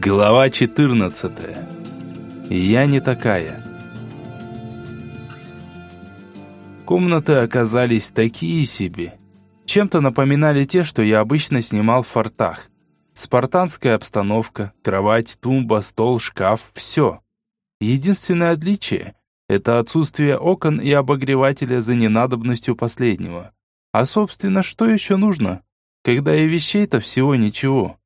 Глава 14. Я не такая. Комнаты оказались такие себе. Чем-то напоминали те, что я обычно снимал в фортах. Спартанская обстановка, кровать, тумба, стол, шкаф – все. Единственное отличие – это отсутствие окон и обогревателя за ненадобностью последнего. А собственно, что еще нужно, когда и вещей-то всего ничего?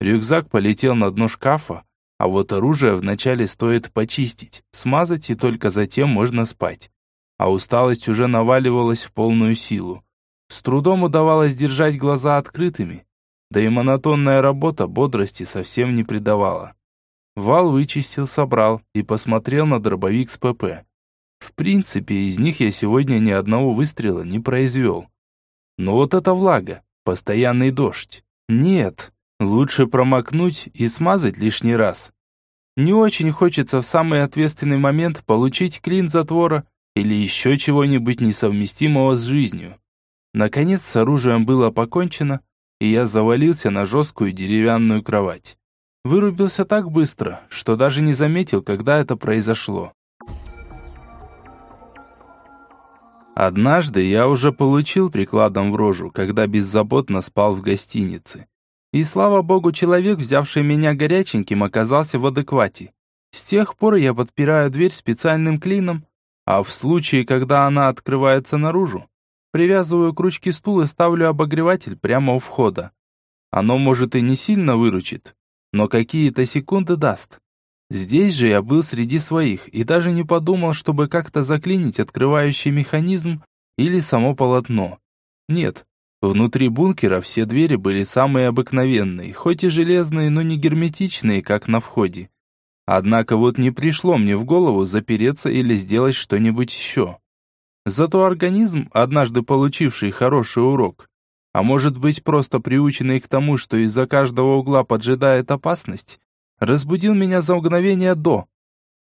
Рюкзак полетел на дно шкафа, а вот оружие вначале стоит почистить, смазать и только затем можно спать. А усталость уже наваливалась в полную силу. С трудом удавалось держать глаза открытыми, да и монотонная работа бодрости совсем не придавала. Вал вычистил, собрал и посмотрел на дробовик с ПП. В принципе, из них я сегодня ни одного выстрела не произвел. Но вот эта влага, постоянный дождь. Нет, Лучше промокнуть и смазать лишний раз. Не очень хочется в самый ответственный момент получить клин затвора или еще чего-нибудь несовместимого с жизнью. Наконец с оружием было покончено, и я завалился на жесткую деревянную кровать. Вырубился так быстро, что даже не заметил, когда это произошло. Однажды я уже получил прикладом в рожу, когда беззаботно спал в гостинице. И слава богу, человек, взявший меня горяченьким, оказался в адеквате. С тех пор я подпираю дверь специальным клином, а в случае, когда она открывается наружу, привязываю к ручке стул и ставлю обогреватель прямо у входа. Оно, может, и не сильно выручит, но какие-то секунды даст. Здесь же я был среди своих и даже не подумал, чтобы как-то заклинить открывающий механизм или само полотно. Нет, Внутри бункера все двери были самые обыкновенные, хоть и железные, но не герметичные, как на входе. Однако вот не пришло мне в голову запереться или сделать что-нибудь еще. Зато организм, однажды получивший хороший урок, а может быть просто приученный к тому, что из-за каждого угла поджидает опасность, разбудил меня за мгновение до.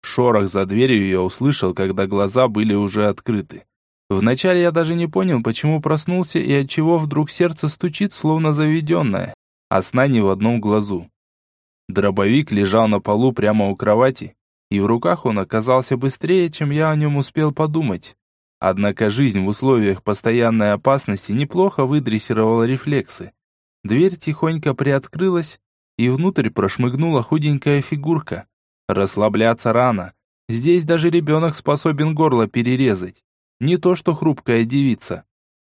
Шорох за дверью я услышал, когда глаза были уже открыты. Вначале я даже не понял, почему проснулся и от чего вдруг сердце стучит, словно заведенное, а сна не в одном глазу. Дробовик лежал на полу прямо у кровати, и в руках он оказался быстрее, чем я о нем успел подумать. Однако жизнь в условиях постоянной опасности неплохо выдрессировала рефлексы. Дверь тихонько приоткрылась, и внутрь прошмыгнула худенькая фигурка. Расслабляться рано. Здесь даже ребенок способен горло перерезать. Не то что хрупкая девица.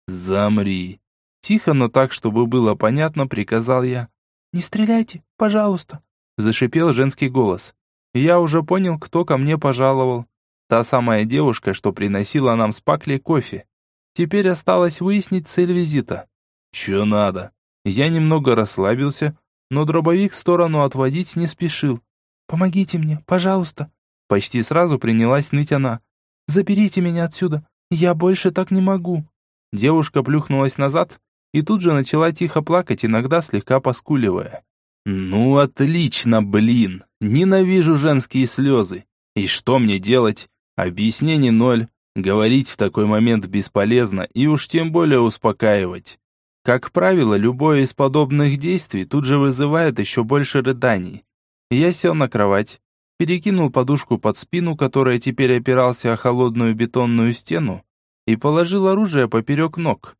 «Замри!» Тихо, но так, чтобы было понятно, приказал я. «Не стреляйте, пожалуйста!» Зашипел женский голос. Я уже понял, кто ко мне пожаловал. Та самая девушка, что приносила нам с Пакли кофе. Теперь осталось выяснить цель визита. «Чё надо?» Я немного расслабился, но дробовик в сторону отводить не спешил. «Помогите мне, пожалуйста!» Почти сразу принялась ныть она. «Заберите меня отсюда! «Я больше так не могу». Девушка плюхнулась назад и тут же начала тихо плакать, иногда слегка поскуливая. «Ну, отлично, блин! Ненавижу женские слезы! И что мне делать? Объяснений ноль. Говорить в такой момент бесполезно и уж тем более успокаивать. Как правило, любое из подобных действий тут же вызывает еще больше рыданий. Я сел на кровать, перекинул подушку под спину, которая теперь опирался о холодную бетонную стену, и положил оружие поперек ног.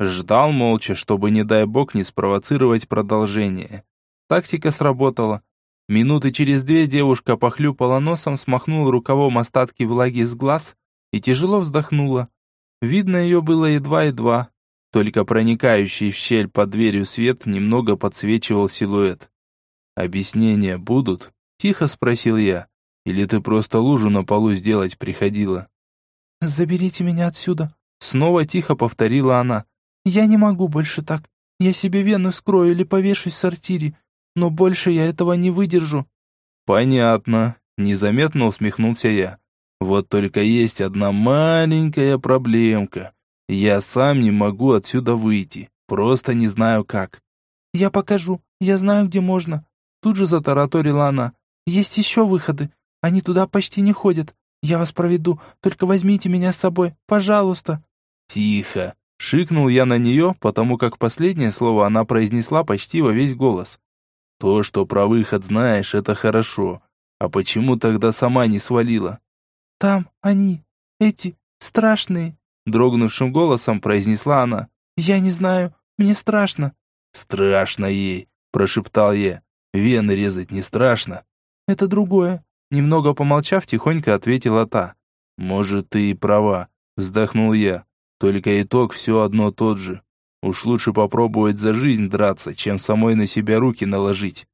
Ждал молча, чтобы, не дай бог, не спровоцировать продолжение. Тактика сработала. Минуты через две девушка похлюпала носом, смахнула рукавом остатки влаги с глаз и тяжело вздохнула. Видно ее было едва-едва, только проникающий в щель под дверью свет немного подсвечивал силуэт. «Объяснения будут?» Тихо спросил я. Или ты просто лужу на полу сделать приходила? Заберите меня отсюда. Снова тихо повторила она. Я не могу больше так. Я себе вены скрою или повешусь в сортире. Но больше я этого не выдержу. Понятно. Незаметно усмехнулся я. Вот только есть одна маленькая проблемка. Я сам не могу отсюда выйти. Просто не знаю как. Я покажу. Я знаю, где можно. Тут же затараторила она. Есть еще выходы. Они туда почти не ходят. Я вас проведу, только возьмите меня с собой, пожалуйста». «Тихо!» — шикнул я на нее, потому как последнее слово она произнесла почти во весь голос. То, что про выход знаешь, это хорошо. А почему тогда сама не свалила? Там они, эти, страшные, дрогнувшим голосом произнесла она. Я не знаю, мне страшно. Страшно ей, прошептал я. Вены резать не страшно. Это другое. Немного помолчав, тихонько ответила та. Может, ты и права, вздохнул я. Только итог все одно тот же. Уж лучше попробовать за жизнь драться, чем самой на себя руки наложить.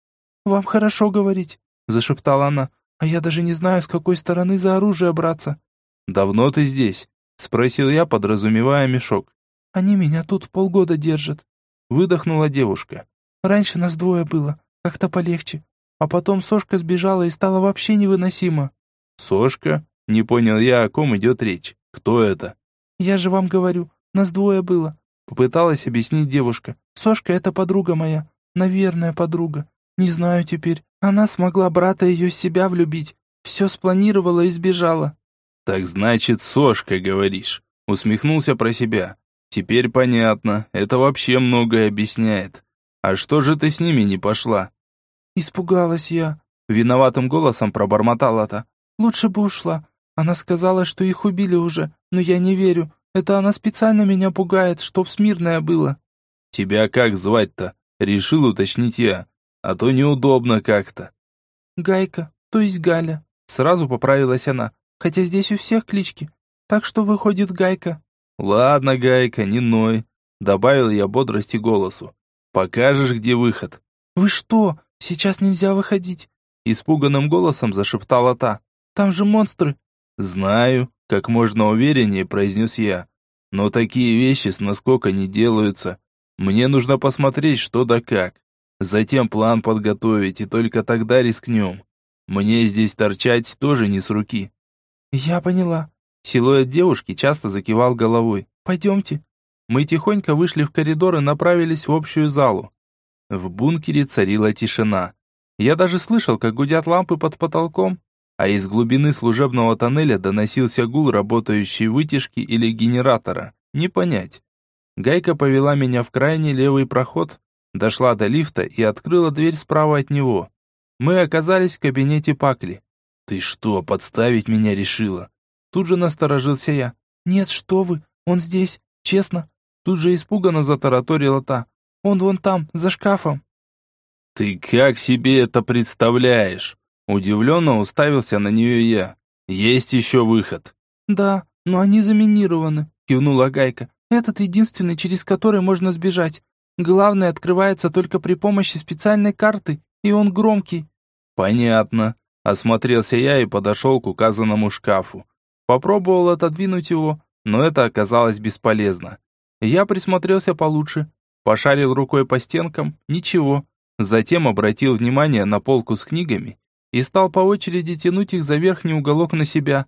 «Вам хорошо говорить», — зашептала она. «А я даже не знаю, с какой стороны за оружие браться». «Давно ты здесь?» — спросил я, подразумевая мешок. «Они меня тут полгода держат», — выдохнула девушка. «Раньше нас двое было, как-то полегче. А потом Сошка сбежала и стало вообще невыносимо». «Сошка?» — не понял я, о ком идет речь. «Кто это?» «Я же вам говорю, нас двое было», — попыталась объяснить девушка. «Сошка — это подруга моя, наверное, подруга. Не знаю теперь. Она смогла брата ее с себя влюбить. Все спланировала и сбежала». «Так значит, Сошка, говоришь?» Усмехнулся про себя. «Теперь понятно. Это вообще многое объясняет. А что же ты с ними не пошла?» «Испугалась я», — виноватым голосом пробормотала-то. «Лучше бы ушла. Она сказала, что их убили уже, но я не верю. Это она специально меня пугает, чтоб смирное было». «Тебя как звать-то?» — решил уточнить я. «А то неудобно как-то». «Гайка, то есть Галя», — сразу поправилась она. «Хотя здесь у всех клички. Так что выходит Гайка». «Ладно, Гайка, не ной», — добавил я бодрости голосу. «Покажешь, где выход». «Вы что? Сейчас нельзя выходить», — испуганным голосом зашептала та. «Там же монстры». «Знаю», — как можно увереннее произнес я. «Но такие вещи с наскока не делаются. Мне нужно посмотреть, что да как. Затем план подготовить, и только тогда рискнем. Мне здесь торчать тоже не с руки». «Я поняла». Силуэт девушки часто закивал головой. «Пойдемте». Мы тихонько вышли в коридор и направились в общую залу. В бункере царила тишина. Я даже слышал, как гудят лампы под потолком, а из глубины служебного тоннеля доносился гул работающей вытяжки или генератора. Не понять. Гайка повела меня в крайний левый проход, дошла до лифта и открыла дверь справа от него. Мы оказались в кабинете Пакли. «Ты что, подставить меня решила?» Тут же насторожился я. «Нет, что вы, он здесь, честно». Тут же испуганно затараторила та. «Он вон там, за шкафом». «Ты как себе это представляешь?» Удивленно уставился на нее я. «Есть еще выход». «Да, но они заминированы», кивнула Гайка. «Этот единственный, через который можно сбежать. Главное открывается только при помощи специальной карты, и он громкий». «Понятно». Осмотрелся я и подошел к указанному шкафу. Попробовал отодвинуть его, но это оказалось бесполезно. Я присмотрелся получше, пошарил рукой по стенкам, ничего. Затем обратил внимание на полку с книгами и стал по очереди тянуть их за верхний уголок на себя.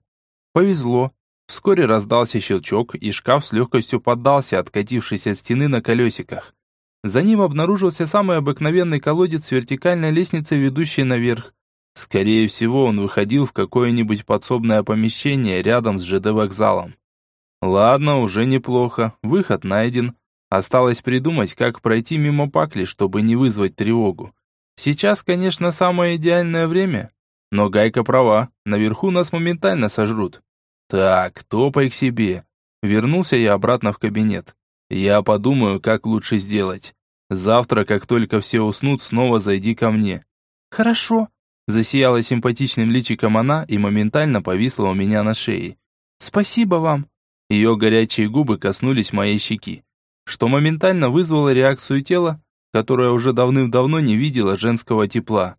Повезло. Вскоре раздался щелчок, и шкаф с легкостью поддался, откатившись от стены на колесиках. За ним обнаружился самый обыкновенный колодец с вертикальной лестницей, ведущей наверх. Скорее всего, он выходил в какое-нибудь подсобное помещение рядом с ЖД-вокзалом. Ладно, уже неплохо, выход найден. Осталось придумать, как пройти мимо Пакли, чтобы не вызвать тревогу. Сейчас, конечно, самое идеальное время, но Гайка права, наверху нас моментально сожрут. Так, топай к себе. Вернулся я обратно в кабинет. Я подумаю, как лучше сделать. Завтра, как только все уснут, снова зайди ко мне. Хорошо. Засияла симпатичным личиком она и моментально повисла у меня на шее. Спасибо вам. Ее горячие губы коснулись моей щеки, что моментально вызвало реакцию тела, которая уже давным-давно не видела женского тепла.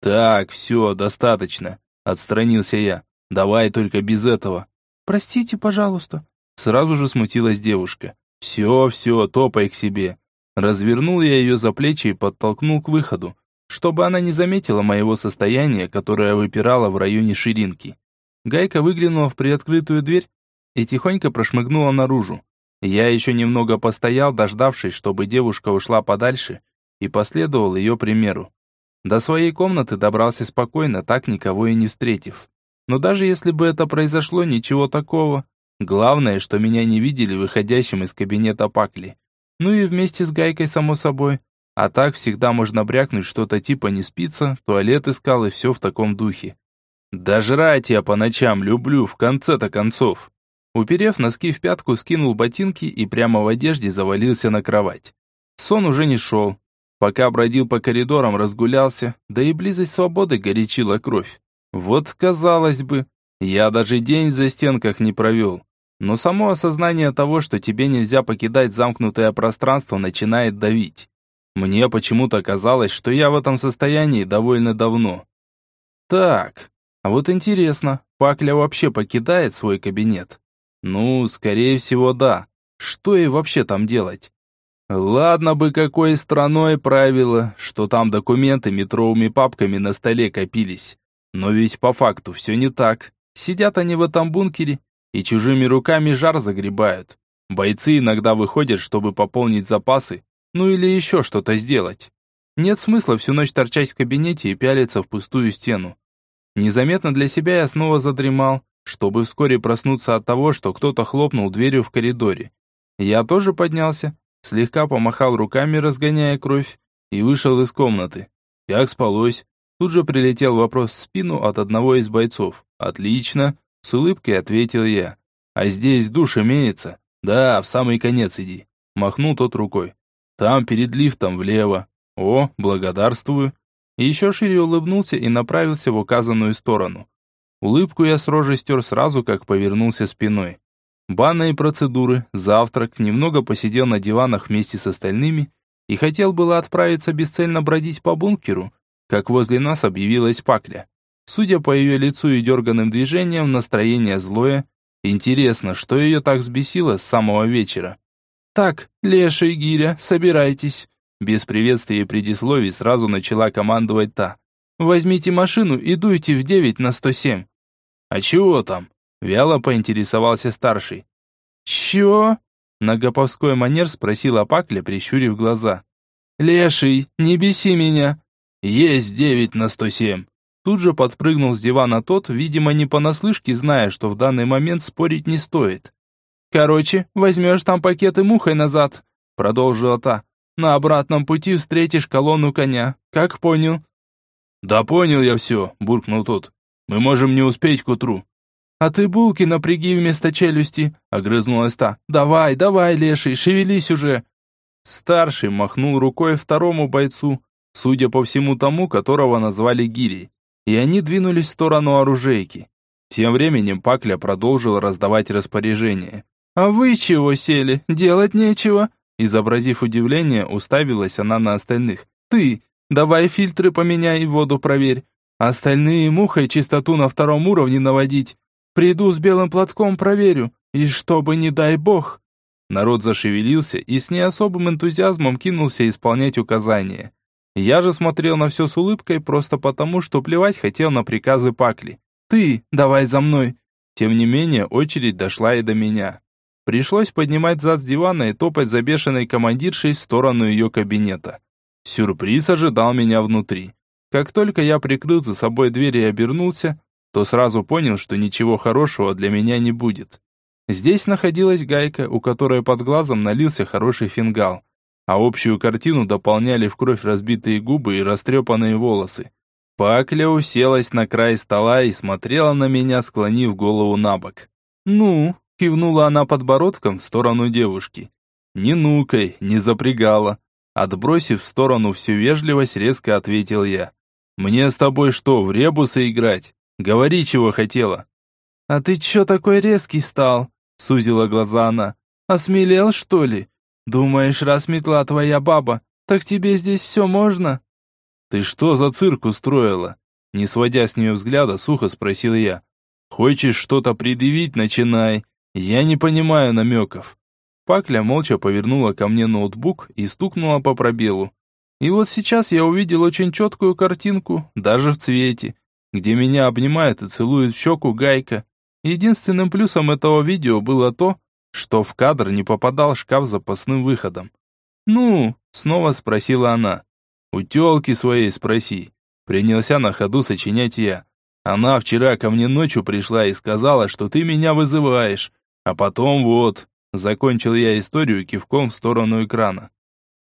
«Так, все, достаточно», — отстранился я. «Давай только без этого». «Простите, пожалуйста». Сразу же смутилась девушка. «Все, все, топай к себе». Развернул я ее за плечи и подтолкнул к выходу, чтобы она не заметила моего состояния, которое выпирало в районе ширинки. Гайка выглянула в приоткрытую дверь и тихонько прошмыгнула наружу. Я еще немного постоял, дождавшись, чтобы девушка ушла подальше, и последовал ее примеру. До своей комнаты добрался спокойно, так никого и не встретив. Но даже если бы это произошло, ничего такого. Главное, что меня не видели выходящим из кабинета Пакли. Ну и вместе с Гайкой, само собой. А так всегда можно брякнуть что-то типа «не спится», туалет искал и все в таком духе. Да жрать я по ночам люблю, в конце-то концов. Уперев носки в пятку, скинул ботинки и прямо в одежде завалился на кровать. Сон уже не шел. Пока бродил по коридорам, разгулялся, да и близость свободы горячила кровь. Вот, казалось бы, я даже день за стенках не провел. Но само осознание того, что тебе нельзя покидать замкнутое пространство, начинает давить. Мне почему-то казалось, что я в этом состоянии довольно давно. Так, а вот интересно, Пакля вообще покидает свой кабинет? Ну, скорее всего, да. Что ей вообще там делать? Ладно бы какой страной правило, что там документы метровыми папками на столе копились. Но ведь по факту все не так. Сидят они в этом бункере и чужими руками жар загребают. Бойцы иногда выходят, чтобы пополнить запасы, ну или еще что-то сделать. Нет смысла всю ночь торчать в кабинете и пялиться в пустую стену. Незаметно для себя я снова задремал, чтобы вскоре проснуться от того, что кто-то хлопнул дверью в коридоре. Я тоже поднялся, слегка помахал руками, разгоняя кровь, и вышел из комнаты. Как спалось? Тут же прилетел вопрос в спину от одного из бойцов. «Отлично!» — с улыбкой ответил я. «А здесь душ имеется?» «Да, в самый конец иди», — махнул тот рукой. «Там перед лифтом влево». «О, благодарствую». Еще шире улыбнулся и направился в указанную сторону. Улыбку я с рожи стер сразу, как повернулся спиной. Банные процедуры, завтрак, немного посидел на диванах вместе с остальными и хотел было отправиться бесцельно бродить по бункеру, как возле нас объявилась Пакля. Судя по ее лицу и дерганным движениям, настроение злое. Интересно, что ее так взбесило с самого вечера? «Так, Леша и Гиря, собирайтесь!» Без приветствия и предисловий сразу начала командовать та. «Возьмите машину и дуйте в девять на сто семь. «А чего там?» – вяло поинтересовался старший. «Чё?» – на гоповской манер спросила Пакля, прищурив глаза. «Леший, не беси меня!» «Есть девять на сто семь!» Тут же подпрыгнул с дивана тот, видимо, не понаслышке, зная, что в данный момент спорить не стоит. «Короче, возьмешь там пакеты мухой назад», — продолжила та. «На обратном пути встретишь колонну коня. Как понял?» «Да понял я все», — буркнул тот. Мы можем не успеть к утру». «А ты булки напряги вместо челюсти», — огрызнулась та. «Давай, давай, леший, шевелись уже». Старший махнул рукой второму бойцу, судя по всему тому, которого назвали Гири, и они двинулись в сторону оружейки. Тем временем Пакля продолжил раздавать распоряжения. «А вы чего сели? Делать нечего?» Изобразив удивление, уставилась она на остальных. «Ты, давай фильтры поменяй и воду проверь. Остальные мухой чистоту на втором уровне наводить. Приду с белым платком проверю. И чтобы, не дай бог. Народ зашевелился и с не особым энтузиазмом кинулся исполнять указания. Я же смотрел на все с улыбкой просто потому, что плевать хотел на приказы Пакли. «Ты, давай за мной!» Тем не менее, очередь дошла и до меня. Пришлось поднимать зад с дивана и топать за бешеной командиршей в сторону ее кабинета. Сюрприз ожидал меня внутри. Как только я прикрыл за собой дверь и обернулся, то сразу понял, что ничего хорошего для меня не будет. Здесь находилась гайка, у которой под глазом налился хороший фингал, а общую картину дополняли в кровь разбитые губы и растрепанные волосы. Пакля уселась на край стола и смотрела на меня, склонив голову на бок. «Ну?» — кивнула она подбородком в сторону девушки. «Не нукай, не запрягала». Отбросив в сторону всю вежливость, резко ответил я. Мне с тобой что, в ребусы играть? Говори, чего хотела». «А ты чё такой резкий стал?» — сузила глаза она. «Осмелел, что ли? Думаешь, раз метла твоя баба, так тебе здесь все можно?» «Ты что за цирк устроила?» Не сводя с нее взгляда, сухо спросил я. «Хочешь что-то предъявить, начинай. Я не понимаю намеков». Пакля молча повернула ко мне ноутбук и стукнула по пробелу. И вот сейчас я увидел очень четкую картинку, даже в цвете, где меня обнимает и целует в щеку Гайка. Единственным плюсом этого видео было то, что в кадр не попадал шкаф запасным выходом. «Ну?» — снова спросила она. «У тёлки своей спроси». Принялся на ходу сочинять я. Она вчера ко мне ночью пришла и сказала, что ты меня вызываешь. А потом вот, закончил я историю кивком в сторону экрана.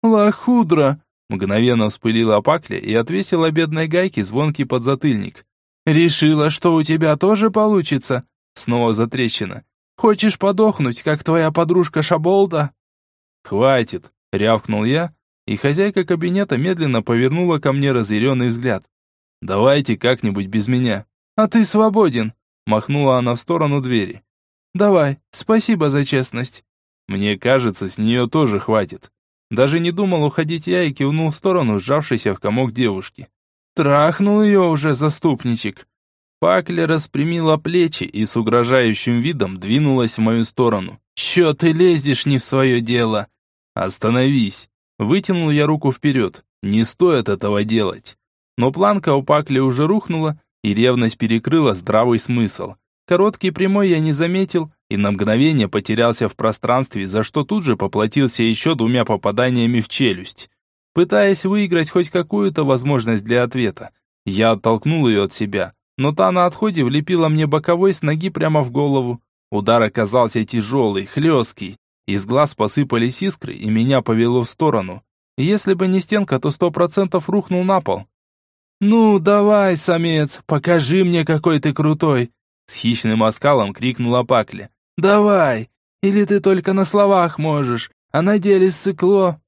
«Лохудра!» Мгновенно вспылила Пакля и отвесила бедной гайке звонкий подзатыльник. «Решила, что у тебя тоже получится?» Снова затрещина. «Хочешь подохнуть, как твоя подружка Шаболда?» «Хватит!» — рявкнул я, и хозяйка кабинета медленно повернула ко мне разъяренный взгляд. «Давайте как-нибудь без меня». «А ты свободен!» — махнула она в сторону двери. «Давай, спасибо за честность». Мне кажется, с нее тоже хватит. Даже не думал уходить я и кивнул в сторону сжавшейся в комок девушки. Трахнул ее уже, заступничек. Пакля распрямила плечи и с угрожающим видом двинулась в мою сторону. «Че ты лезешь не в свое дело?» «Остановись!» Вытянул я руку вперед. «Не стоит этого делать!» Но планка у Пакли уже рухнула, и ревность перекрыла здравый смысл. Короткий прямой я не заметил и на мгновение потерялся в пространстве, за что тут же поплатился еще двумя попаданиями в челюсть. Пытаясь выиграть хоть какую-то возможность для ответа, я оттолкнул ее от себя, но та на отходе влепила мне боковой с ноги прямо в голову. Удар оказался тяжелый, хлесткий. Из глаз посыпались искры, и меня повело в сторону. Если бы не стенка, то сто процентов рухнул на пол. «Ну, давай, самец, покажи мне, какой ты крутой!» С хищным оскалом крикнула Пакля. «Давай! Или ты только на словах можешь, а на деле ссыкло!»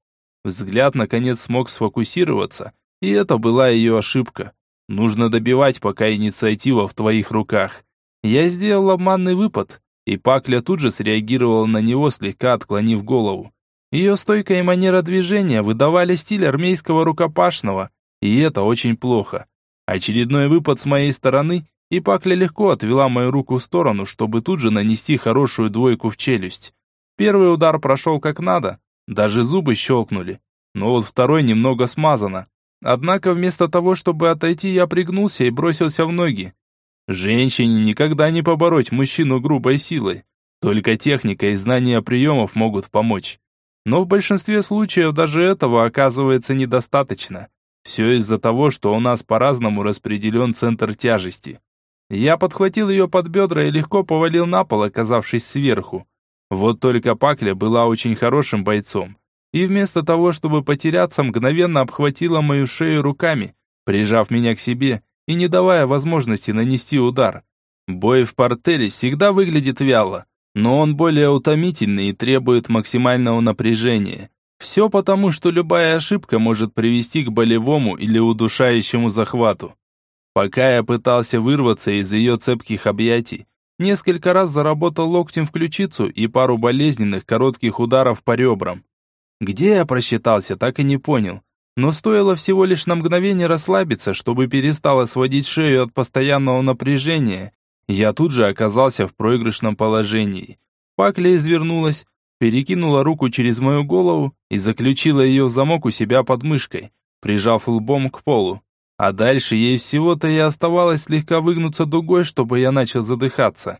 Взгляд наконец смог сфокусироваться, и это была ее ошибка. Нужно добивать, пока инициатива в твоих руках. Я сделал обманный выпад, и Пакля тут же среагировала на него, слегка отклонив голову. Ее стойка и манера движения выдавали стиль армейского рукопашного, и это очень плохо. Очередной выпад с моей стороны, и Пакля легко отвела мою руку в сторону, чтобы тут же нанести хорошую двойку в челюсть. Первый удар прошел как надо, даже зубы щелкнули, но вот второй немного смазано. Однако вместо того, чтобы отойти, я пригнулся и бросился в ноги. Женщине никогда не побороть мужчину грубой силой. Только техника и знания приемов могут помочь. Но в большинстве случаев даже этого оказывается недостаточно. Все из-за того, что у нас по-разному распределен центр тяжести. Я подхватил ее под бедра и легко повалил на пол, оказавшись сверху. Вот только Пакля была очень хорошим бойцом. И вместо того, чтобы потеряться, мгновенно обхватила мою шею руками, прижав меня к себе и не давая возможности нанести удар. Бой в портеле всегда выглядит вяло, но он более утомительный и требует максимального напряжения. Все потому, что любая ошибка может привести к болевому или удушающему захвату. Пока я пытался вырваться из ее цепких объятий, несколько раз заработал локтем в ключицу и пару болезненных коротких ударов по ребрам. Где я просчитался, так и не понял. Но стоило всего лишь на мгновение расслабиться, чтобы перестало сводить шею от постоянного напряжения, я тут же оказался в проигрышном положении. Пакля извернулась, перекинула руку через мою голову и заключила ее в замок у себя под мышкой, прижав лбом к полу. А дальше ей всего-то и оставалось слегка выгнуться дугой, чтобы я начал задыхаться.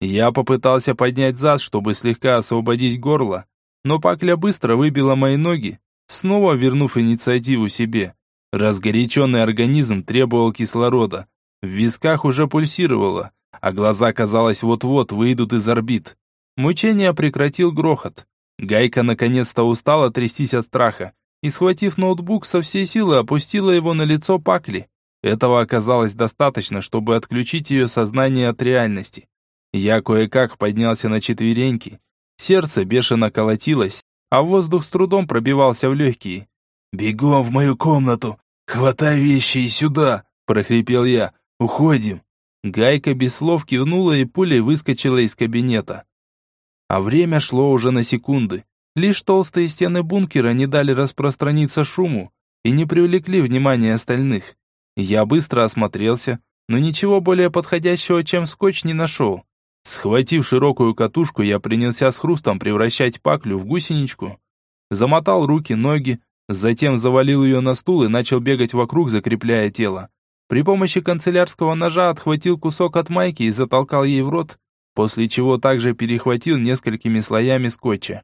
Я попытался поднять зад, чтобы слегка освободить горло, но Пакля быстро выбила мои ноги, снова вернув инициативу себе. Разгоряченный организм требовал кислорода. В висках уже пульсировало, а глаза, казалось, вот-вот выйдут из орбит. Мучение прекратил грохот. Гайка наконец-то устала трястись от страха и, схватив ноутбук, со всей силы опустила его на лицо Пакли. Этого оказалось достаточно, чтобы отключить ее сознание от реальности. Я кое-как поднялся на четвереньки. Сердце бешено колотилось, а воздух с трудом пробивался в легкие. «Бегом в мою комнату! Хватай вещи и сюда!» – прохрипел я. «Уходим!» Гайка без слов кивнула и пулей выскочила из кабинета. А время шло уже на секунды. Лишь толстые стены бункера не дали распространиться шуму и не привлекли внимания остальных. Я быстро осмотрелся, но ничего более подходящего, чем скотч, не нашел. Схватив широкую катушку, я принялся с хрустом превращать паклю в гусеничку. Замотал руки, ноги, затем завалил ее на стул и начал бегать вокруг, закрепляя тело. При помощи канцелярского ножа отхватил кусок от майки и затолкал ей в рот, после чего также перехватил несколькими слоями скотча.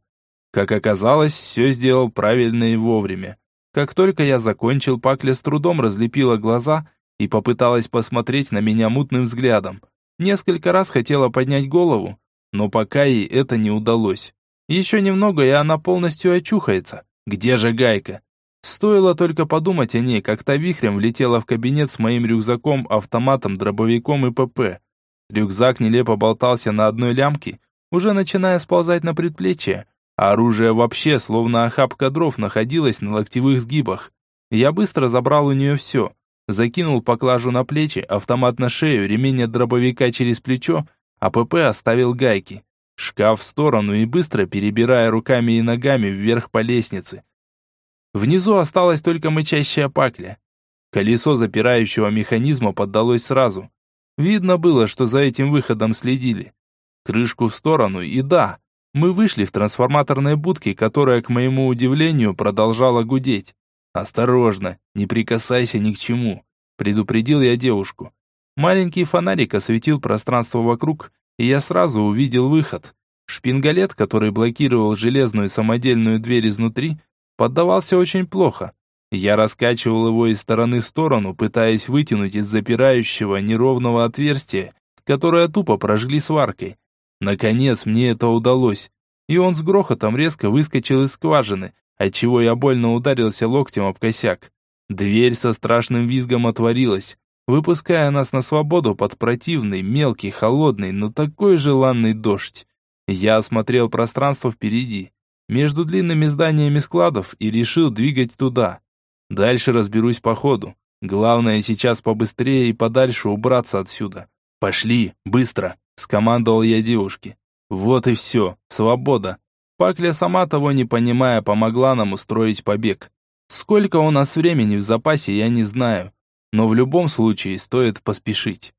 Как оказалось, все сделал правильно и вовремя. Как только я закончил, Пакля с трудом разлепила глаза и попыталась посмотреть на меня мутным взглядом. Несколько раз хотела поднять голову, но пока ей это не удалось. Еще немного, и она полностью очухается. Где же Гайка? Стоило только подумать о ней, как та вихрем влетела в кабинет с моим рюкзаком, автоматом, дробовиком и ПП. Рюкзак нелепо болтался на одной лямке, уже начиная сползать на предплечье, а оружие вообще, словно охапка дров, находилось на локтевых сгибах. Я быстро забрал у нее все. Закинул поклажу на плечи, автомат на шею, ремень от дробовика через плечо, а ПП оставил гайки. Шкаф в сторону и быстро, перебирая руками и ногами вверх по лестнице. Внизу осталась только мычащая пакля. Колесо запирающего механизма поддалось сразу. Видно было, что за этим выходом следили. Крышку в сторону, и да, мы вышли в трансформаторной будке, которая, к моему удивлению, продолжала гудеть. «Осторожно, не прикасайся ни к чему», – предупредил я девушку. Маленький фонарик осветил пространство вокруг, и я сразу увидел выход. Шпингалет, который блокировал железную самодельную дверь изнутри, поддавался очень плохо. Я раскачивал его из стороны в сторону, пытаясь вытянуть из запирающего неровного отверстия, которое тупо прожгли сваркой. Наконец мне это удалось, и он с грохотом резко выскочил из скважины, отчего я больно ударился локтем об косяк. Дверь со страшным визгом отворилась, выпуская нас на свободу под противный, мелкий, холодный, но такой желанный дождь. Я осмотрел пространство впереди между длинными зданиями складов и решил двигать туда. Дальше разберусь по ходу. Главное сейчас побыстрее и подальше убраться отсюда. «Пошли, быстро!» – скомандовал я девушке. Вот и все, свобода. Пакля, сама того не понимая, помогла нам устроить побег. Сколько у нас времени в запасе, я не знаю. Но в любом случае стоит поспешить.